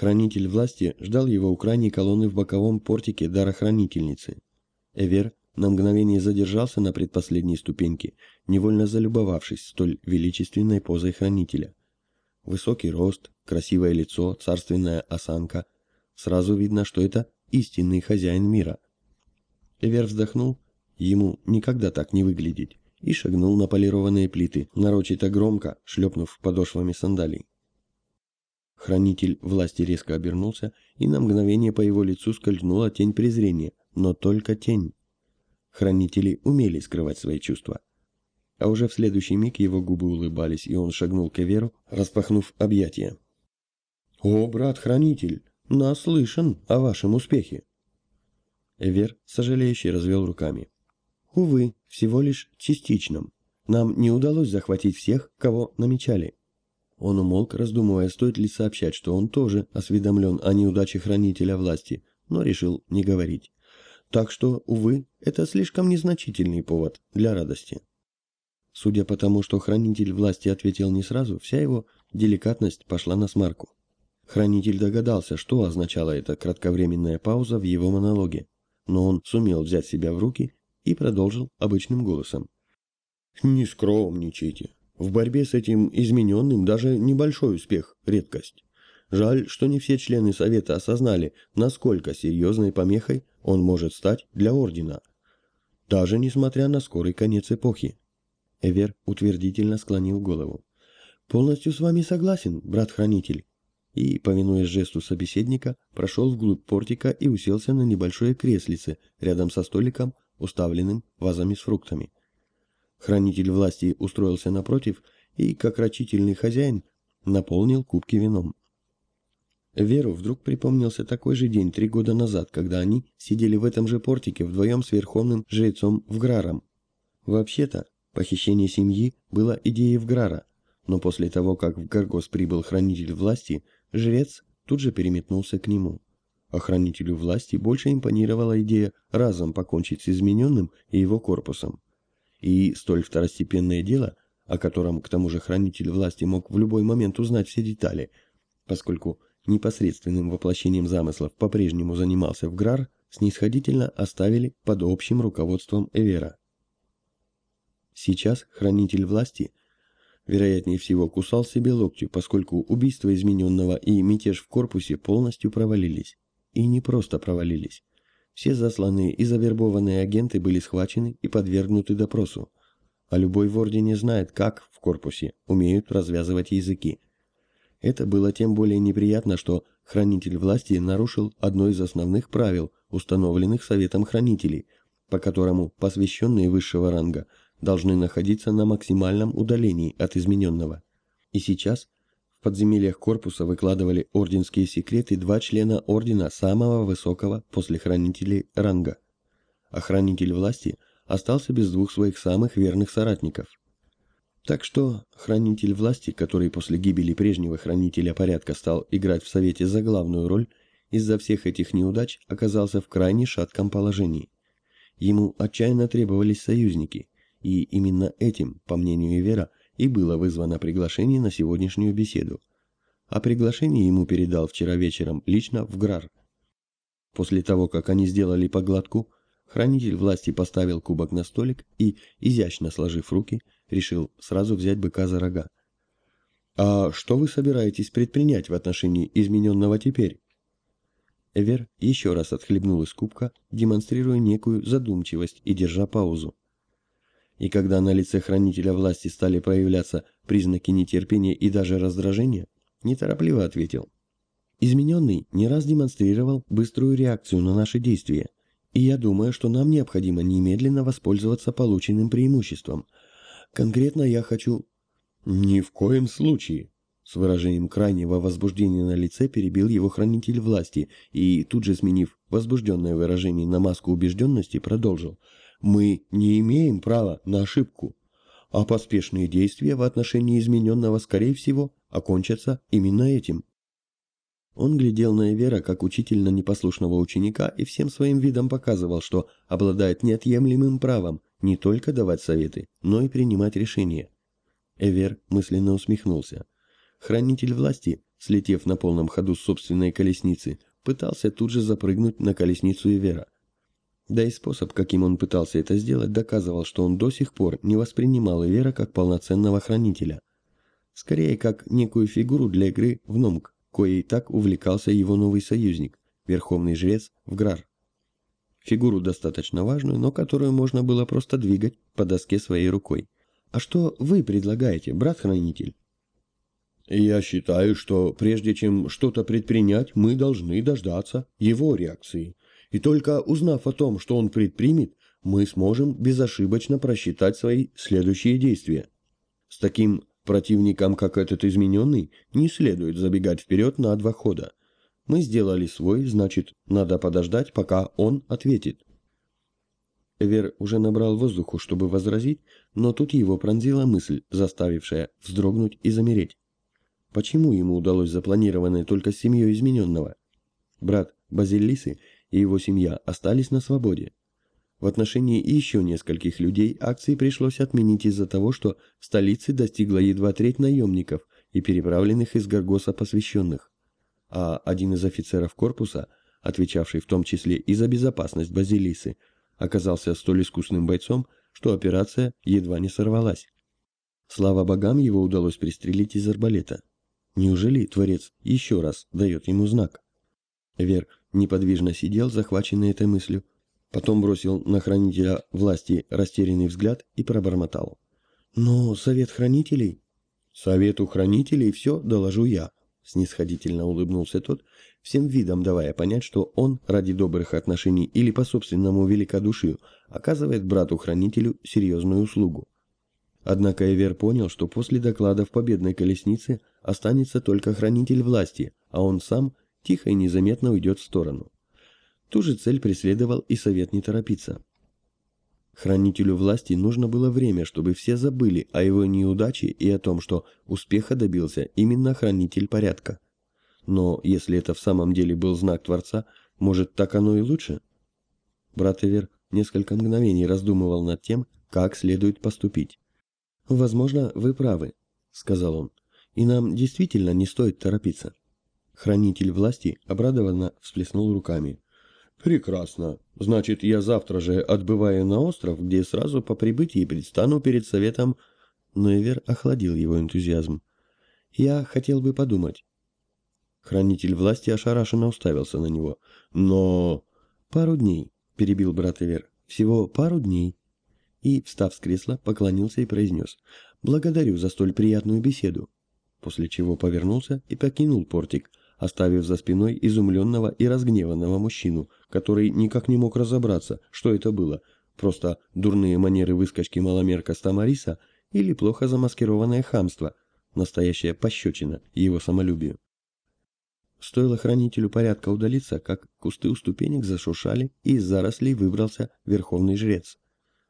Хранитель власти ждал его у крайней колонны в боковом портике дарохранительницы. Эвер на мгновение задержался на предпоследней ступеньке, невольно залюбовавшись столь величественной позой хранителя. Высокий рост, красивое лицо, царственная осанка. Сразу видно, что это истинный хозяин мира. Эвер вздохнул, ему никогда так не выглядеть, и шагнул на полированные плиты, нарочито громко, шлепнув подошвами сандалий. Хранитель власти резко обернулся, и на мгновение по его лицу скользнула тень презрения, но только тень. Хранители умели скрывать свои чувства. А уже в следующий миг его губы улыбались, и он шагнул к Эверу, распахнув объятия. «О, брат-хранитель, наслышан о вашем успехе!» Эвер, сожалеющий, развел руками. «Увы, всего лишь частичном. Нам не удалось захватить всех, кого намечали». Он умолк, раздумывая, стоит ли сообщать, что он тоже осведомлен о неудаче хранителя власти, но решил не говорить. Так что, увы, это слишком незначительный повод для радости. Судя по тому, что хранитель власти ответил не сразу, вся его деликатность пошла на смарку. Хранитель догадался, что означала эта кратковременная пауза в его монологе, но он сумел взять себя в руки и продолжил обычным голосом. «Не скромничайте. В борьбе с этим измененным даже небольшой успех – редкость. Жаль, что не все члены Совета осознали, насколько серьезной помехой он может стать для Ордена. Даже несмотря на скорый конец эпохи. Эвер утвердительно склонил голову. «Полностью с вами согласен, брат-хранитель». И, повинуясь жесту собеседника, прошел вглубь портика и уселся на небольшое креслице рядом со столиком, уставленным вазами с фруктами. Хранитель власти устроился напротив и, как рачительный хозяин, наполнил кубки вином. Веру вдруг припомнился такой же день три года назад, когда они сидели в этом же портике вдвоем с верховным жрецом Вграром. Вообще-то, похищение семьи было идеей Вграра, но после того, как в Гаргос прибыл хранитель власти, жрец тут же переметнулся к нему. Охранителю власти больше импонировала идея разом покончить с измененным и его корпусом. И столь второстепенное дело, о котором к тому же хранитель власти мог в любой момент узнать все детали, поскольку непосредственным воплощением замыслов по-прежнему занимался в Грар, снисходительно оставили под общим руководством Эвера. Сейчас хранитель власти, вероятнее всего, кусал себе локти, поскольку убийство измененного и мятеж в корпусе полностью провалились. И не просто провалились. Все засланные и завербованные агенты были схвачены и подвергнуты допросу. А любой в Ордене знает, как в корпусе умеют развязывать языки. Это было тем более неприятно, что хранитель власти нарушил одно из основных правил, установленных Советом Хранителей, по которому посвященные высшего ранга должны находиться на максимальном удалении от измененного. И сейчас в подземельях корпуса выкладывали орденские секреты два члена ордена самого высокого после хранителей ранга. А хранитель власти остался без двух своих самых верных соратников – так что хранитель власти, который после гибели прежнего хранителя порядка стал играть в Совете за главную роль, из-за всех этих неудач оказался в крайне шатком положении. Ему отчаянно требовались союзники, и именно этим, по мнению Вера, и было вызвано приглашение на сегодняшнюю беседу. А приглашение ему передал вчера вечером лично в Грар. После того, как они сделали погладку, хранитель власти поставил кубок на столик и, изящно сложив руки, решил сразу взять быка за рога. «А что вы собираетесь предпринять в отношении измененного теперь?» Эвер еще раз отхлебнул из кубка, демонстрируя некую задумчивость и держа паузу. И когда на лице хранителя власти стали проявляться признаки нетерпения и даже раздражения, неторопливо ответил. Измененный не раз демонстрировал быструю реакцию на наши действия, и я думаю, что нам необходимо немедленно воспользоваться полученным преимуществом – Конкретно я хочу...» «Ни в коем случае!» С выражением крайнего возбуждения на лице перебил его хранитель власти и, тут же сменив возбужденное выражение на маску убежденности, продолжил. «Мы не имеем права на ошибку, а поспешные действия в отношении измененного, скорее всего, окончатся именно этим». Он глядел на Эвера как учитель на непослушного ученика и всем своим видом показывал, что обладает неотъемлемым правом не только давать советы, но и принимать решения. Эвер мысленно усмехнулся. Хранитель власти слетев на полном ходу с собственной колесницы, пытался тут же запрыгнуть на колесницу Эвера. Да и способ, каким он пытался это сделать, доказывал, что он до сих пор не воспринимал Эвера как полноценного хранителя. Скорее, как некую фигуру для игры в Номк, коей так увлекался его новый союзник, верховный жрец Вграр. Фигуру достаточно важную, но которую можно было просто двигать по доске своей рукой. «А что вы предлагаете, брат-хранитель?» Я считаю, что прежде чем что-то предпринять, мы должны дождаться его реакции. И только узнав о том, что он предпримет, мы сможем безошибочно просчитать свои следующие действия. С таким противником, как этот измененный, не следует забегать вперед на два хода. Мы сделали свой, значит, надо подождать, пока он ответит. Эвер уже набрал воздуху, чтобы возразить, но тут его пронзила мысль, заставившая вздрогнуть и замереть. Почему ему удалось запланированное только с семьей измененного? Брат Базилисы и его семья остались на свободе. В отношении еще нескольких людей акции пришлось отменить из-за того, что в столице достигла едва треть наемников и переправленных из Гаргоса посвященных. А один из офицеров корпуса, отвечавший в том числе и за безопасность Базилисы, оказался столь искусным бойцом, что операция едва не сорвалась. Слава богам, его удалось пристрелить из арбалета. Неужели Творец еще раз дает ему знак? Вер неподвижно сидел, захваченный этой мыслью, потом бросил на хранителя власти растерянный взгляд и пробормотал. «Но совет хранителей...» «Совету хранителей все доложу я», — снисходительно улыбнулся тот, всем видом давая понять, что он ради добрых отношений или по собственному великодушию оказывает брату-хранителю серьезную услугу. Однако Эвер понял, что после доклада в победной колеснице останется только хранитель власти, а он сам тихо и незаметно уйдет в сторону. Ту же цель преследовал и совет не торопиться. Хранителю власти нужно было время, чтобы все забыли о его неудаче и о том, что успеха добился именно хранитель порядка. Но если это в самом деле был знак Творца, может так оно и лучше? Брат Эвер несколько мгновений раздумывал над тем, как следует поступить. «Возможно, вы правы», — сказал он, — «и нам действительно не стоит торопиться». Хранитель власти обрадованно всплеснул руками. «Прекрасно. Значит, я завтра же отбываю на остров, где сразу по прибытии предстану перед советом...» Но Эвер охладил его энтузиазм. «Я хотел бы подумать». Хранитель власти ошарашенно уставился на него. «Но...» «Пару дней», — перебил брат Эвер. «Всего пару дней» и, встав с кресла, поклонился и произнес «Благодарю за столь приятную беседу», после чего повернулся и покинул портик, оставив за спиной изумленного и разгневанного мужчину, который никак не мог разобраться, что это было, просто дурные манеры выскочки маломерка Стамариса или плохо замаскированное хамство, настоящая пощечина его самолюбию. Стоило хранителю порядка удалиться, как кусты у ступенек зашуршали, и из зарослей выбрался верховный жрец.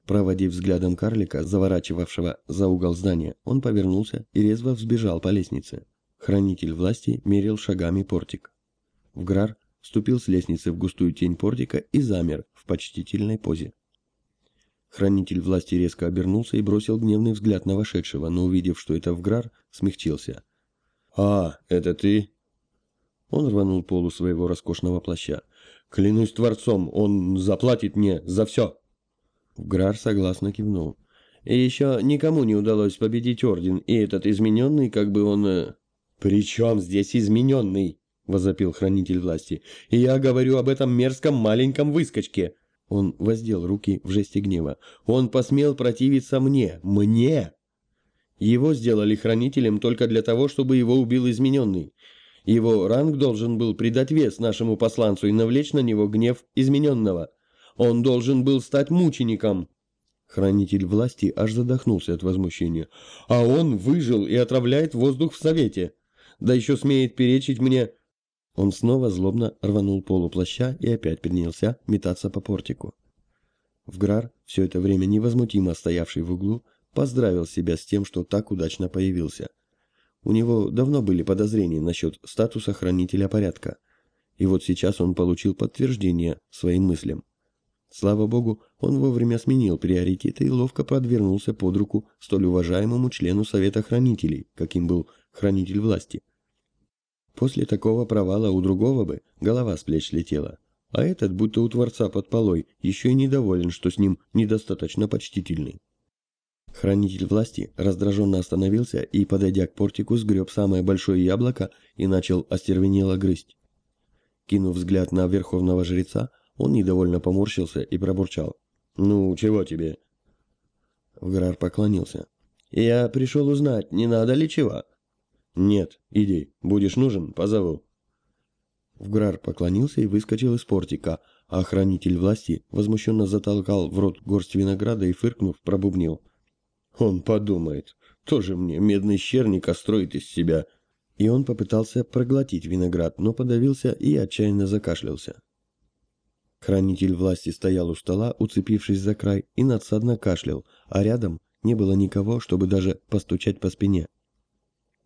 Проводив взглядом карлика, заворачивавшего за угол здания, он повернулся и резво взбежал по лестнице. Хранитель власти мерил шагами портик. Вграр вступил с лестницы в густую тень портика и замер в почтительной позе. Хранитель власти резко обернулся и бросил гневный взгляд на вошедшего, но увидев, что это Вграр, смягчился. «А, это ты?» Он рванул полу своего роскошного плаща. «Клянусь Творцом, он заплатит мне за все!» Грар согласно кивнул. Еще никому не удалось победить Орден, и этот измененный, как бы он... «При чем здесь измененный?» — возопил хранитель власти. «И я говорю об этом мерзком маленьком выскочке!» Он воздел руки в жесте гнева. «Он посмел противиться мне! Мне!» Его сделали хранителем только для того, чтобы его убил измененный. Его ранг должен был придать вес нашему посланцу и навлечь на него гнев измененного. Он должен был стать мучеником. Хранитель власти аж задохнулся от возмущения. А он выжил и отравляет воздух в совете. Да еще смеет перечить мне... Он снова злобно рванул полуплаща и опять принялся метаться по портику. Вграр, все это время невозмутимо стоявший в углу, поздравил себя с тем, что так удачно появился. У него давно были подозрения насчет статуса хранителя порядка, и вот сейчас он получил подтверждение своим мыслям. Слава богу, он вовремя сменил приоритеты и ловко подвернулся под руку столь уважаемому члену Совета Хранителей, каким был Хранитель Власти. После такого провала у другого бы голова с плеч летела. А этот, будто у Творца под полой, еще и недоволен, что с ним недостаточно почтительный. Хранитель власти раздраженно остановился и, подойдя к портику, сгреб самое большое яблоко и начал остервенело грызть. Кинув взгляд на верховного жреца, он недовольно поморщился и пробурчал. «Ну, чего тебе?» Вграр поклонился. «Я пришел узнать, не надо ли чего?» «Нет, иди. Будешь нужен, позову». Вграр поклонился и выскочил из портика, а охранитель власти возмущенно затолкал в рот горсть винограда и, фыркнув, пробубнил. «Он подумает, тоже мне медный щерник, а строит из себя». И он попытался проглотить виноград, но подавился и отчаянно закашлялся. Хранитель власти стоял у стола, уцепившись за край, и надсадно кашлял, а рядом не было никого, чтобы даже постучать по спине.